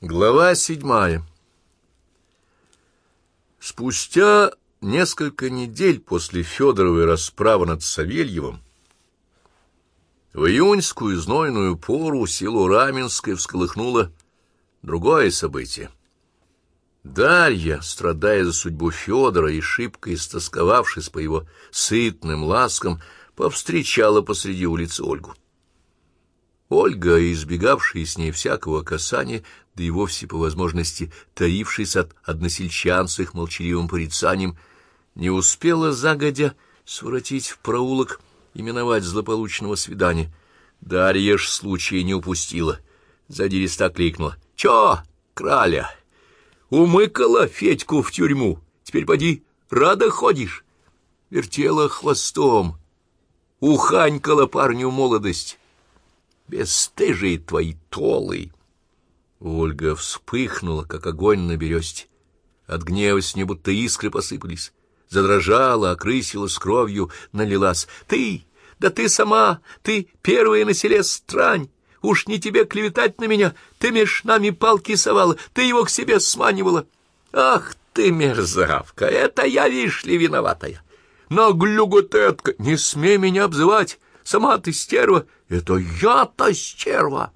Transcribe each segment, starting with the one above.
Глава седьмая Спустя несколько недель после Федоровой расправы над Савельевым в июньскую знойную пору село Раменское всколыхнуло другое событие. Дарья, страдая за судьбу Федора и шибко истосковавшись по его сытным ласкам, повстречала посреди улицы Ольгу. Ольга, избегавшая с ней всякого касания, да и вовсе по возможности таившись от односельчан с их молчаливым порицанием, не успела загодя своротить в проулок и миновать злополучного свидания. Дарья ж случая не упустила. Сзади листа кликнула. — Чё, краля? Умыкала Федьку в тюрьму. Теперь поди, рада ходишь? Вертела хвостом. Уханькала парню молодость бесстыжие твои толы! Ольга вспыхнула, как огонь на бересте. От гнева с нее будто искры посыпались. Задрожала, окрысилась кровью, налилась. Ты, да ты сама, ты первая на селе странь. Уж не тебе клеветать на меня, ты меж нами палки совала, ты его к себе сманивала. Ах ты, мерзавка, это я, вишь ли, виноватая. Наглюга ты, не смей меня обзывать, сама ты стерва, это я-то стерва!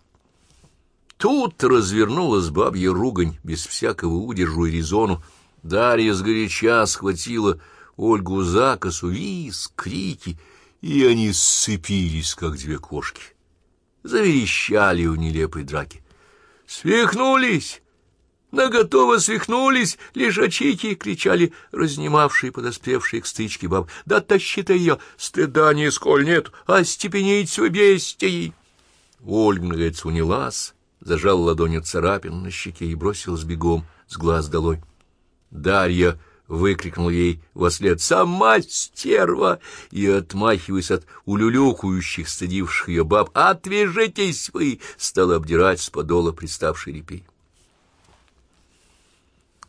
Тут развернулась бабья ругань, без всякого удержу и резону. Дарья сгоряча схватила Ольгу за косу, виз, крики, и они сцепились, как две кошки. Заверещали в нелепой драке. «Свихнулись! Наготово свихнулись лишачики!» — кричали разнимавшие подоспевшие к стычке баб. «Да тащи-то ее! Стыда нисколь нет! А степенить вы бестии!» Ольга, наконец, унялась, зажал ладонью царапин на щеке и бросилась бегом с глаз долой. Дарья выкрикнул ей во след «Сама стерва!» и, отмахиваясь от улюлюкающих, стыдивших ее баб, «Отвяжитесь вы!» стала обдирать с подола приставший репей.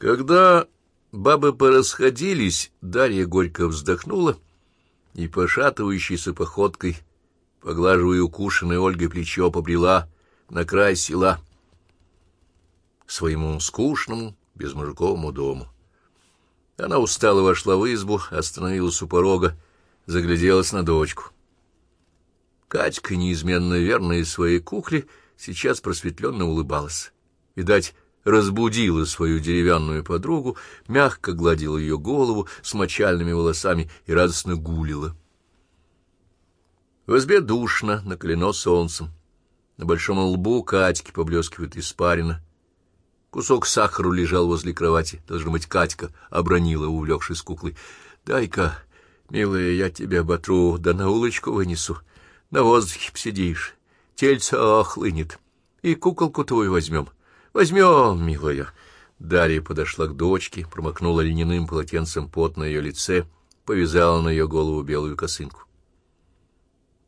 Когда бабы порасходились, Дарья горько вздохнула и, пошатывающейся походкой, поглаживая укушенной Ольгой плечо, побрела на край села к своему скучному, безмужиковому дому. Она устало вошла в избу, остановилась у порога, загляделась на дочку. Катька, неизменно верная своей кукле, сейчас просветленно улыбалась. Видать, разбудила свою деревянную подругу, мягко гладила ее голову с мочальными волосами и радостно гулила. В избе душно, накалено солнцем. На большом лбу Катьки поблескивает испарина. Кусок сахара лежал возле кровати. Должно быть, Катька обронила, увлекшись куклой. — Дай-ка, милая, я тебя оботру, да на улочку вынесу. На воздухе посидишь, тельце охлынет, и куколку твою возьмем. — Возьмем, милая. Дарья подошла к дочке, промокнула льняным полотенцем пот на ее лице, повязала на ее голову белую косынку.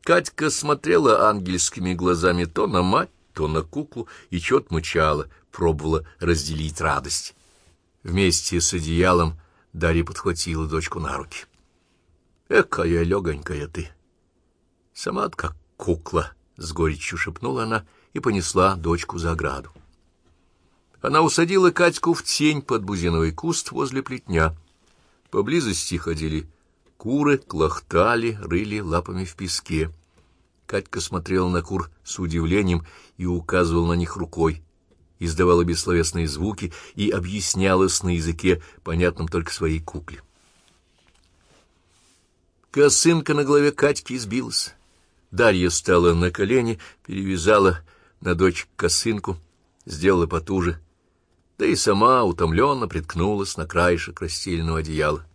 Катька смотрела ангельскими глазами то на мать, то на куклу и чет мычала, пробовала разделить радость. Вместе с одеялом Дарья подхватила дочку на руки. — Экая легонькая ты! — Сама как кукла! — с горечью шепнула она и понесла дочку за ограду. Она усадила Катьку в тень под бузиновый куст возле плетня. Поблизости ходили куры, клохтали, рыли лапами в песке. Катька смотрела на кур с удивлением и указывала на них рукой, издавала бессловесные звуки и объяснялась на языке, понятном только своей кукле. Косынка на голове Катьки сбилась. Дарья стала на колени, перевязала на дочь косынку, сделала потуже — да и сама утомленно приткнулась на краешек расстеленного одеяла.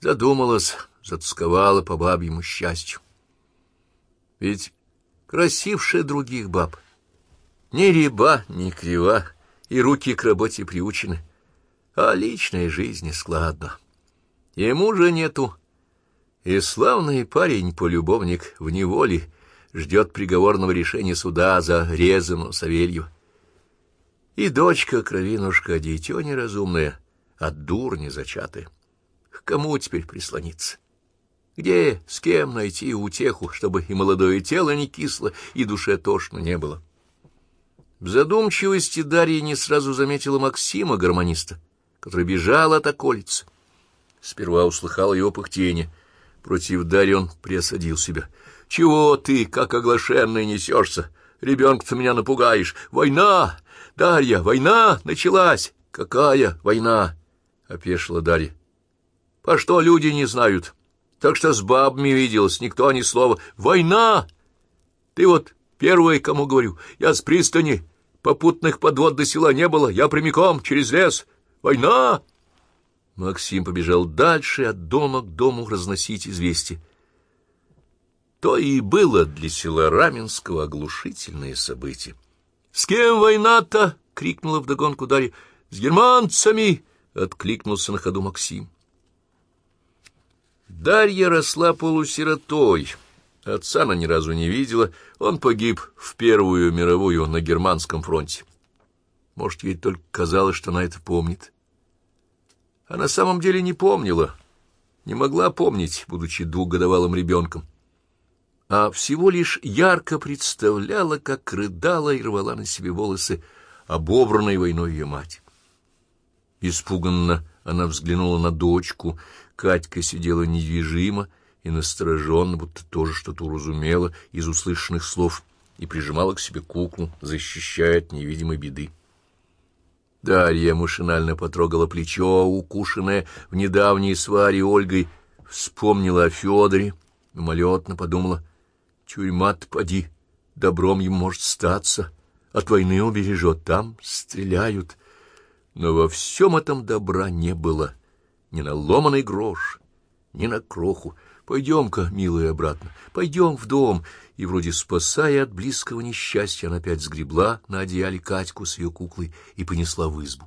Задумалась, затусковала по бабьему счастью. Ведь красившая других баб, ни реба, ни крива, и руки к работе приучены, а личной жизни складно. Ему же нету, и славный парень-полюбовник в неволе ждет приговорного решения суда за резану Савелью. И дочка, кровинушка, дитё неразумное, от дурни зачатая. К кому теперь прислониться? Где, с кем найти утеху, чтобы и молодое тело не кисло, и душе тошно не было? В задумчивости Дарья не сразу заметила Максима, гармониста, который бежал от околицы. Сперва услыхала его пыхтение. Против Дарьи он приосадил себя. — Чего ты, как оглашенный, несешься? Ребенка-то меня напугаешь. Война! Дарья, война началась! Какая война? — опешила Дарья. — По что люди не знают? Так что с бабами виделась, никто ни слова. Война! Ты вот первый, кому говорю, я с пристани, попутных подвод до села не было, я прямиком через лес. Война! Максим побежал дальше от дома к дому разносить известия. То и было для села Раменского оглушительное событие. — С кем война-то? — крикнула вдогонку Дарья. — С германцами! — откликнулся на ходу Максим. Дарья росла полусиротой. Отца она ни разу не видела. Он погиб в Первую мировую на Германском фронте. Может, ей только казалось, что она это помнит. А на самом деле не помнила, не могла помнить, будучи двухгодовалым ребенком. А всего лишь ярко представляла, как рыдала и рвала на себе волосы обобранной войной ее мать. Испуганно она взглянула на дочку. Катька сидела недвижимо и настороженно, будто тоже что-то уразумела из услышанных слов, и прижимала к себе куклу, защищая от невидимой беды. Дарья машинально потрогала плечо, укушенное в недавней сваре Ольгой, вспомнила о Федоре, мимолетно подумала, тюрьма-то поди, добром ему может статься, от войны убережет, там стреляют. Но во всем этом добра не было, ни на ломаный грош, ни на кроху. Пойдем-ка, милая, обратно, пойдем в дом. И вроде спасая от близкого несчастья, она опять сгребла на одеяле Катьку с ее куклой и понесла в избу.